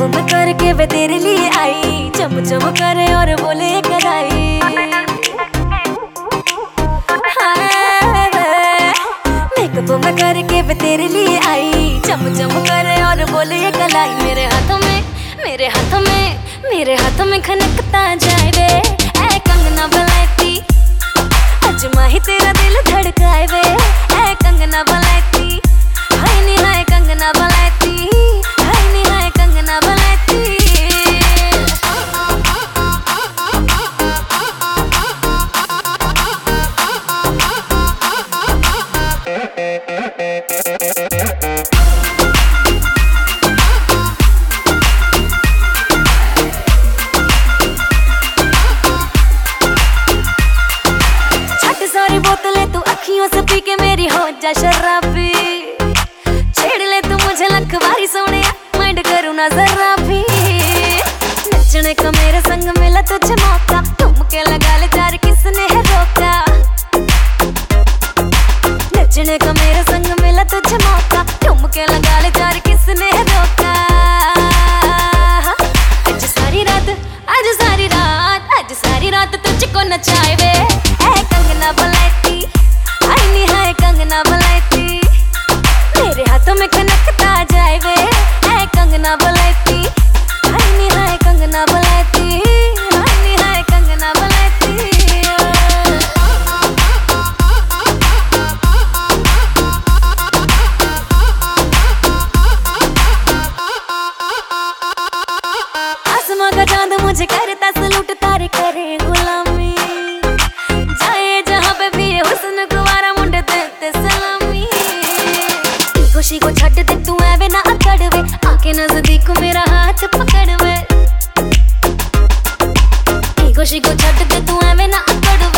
के वे तेरे लिए आई। चम चम करे और बोले कराई मेकअप में करके वे तेरे लिए आई। चम चम करे और बोले कलाई मेरे हाथों में, मेरे हाथों में, मेरे हाथों में खनकता जाए वे ऐ कंगना बलाती ना जरा भी नचने का मेरे संग मिला तुझे मौका। तुम के लगा ले चार किसने है रोका। नचने का मेरे संग मिला तुझे मौका। तुम के लगा ले चार किसने है रोका आज सारी रात, आज सारी रात, आज सारी रात तुझको नचाए मुझे करता सलूट तारे करे गुलामी। जाए जहाँ पे भी हुस्न कुवारा मुंड देते सलामी। खुशी को छट दे तू एवे ना अकड़वे आके नज़दीक मेरा हाथ पकड़वे। खुशी को छट दे तू एवे ना अकड़वे।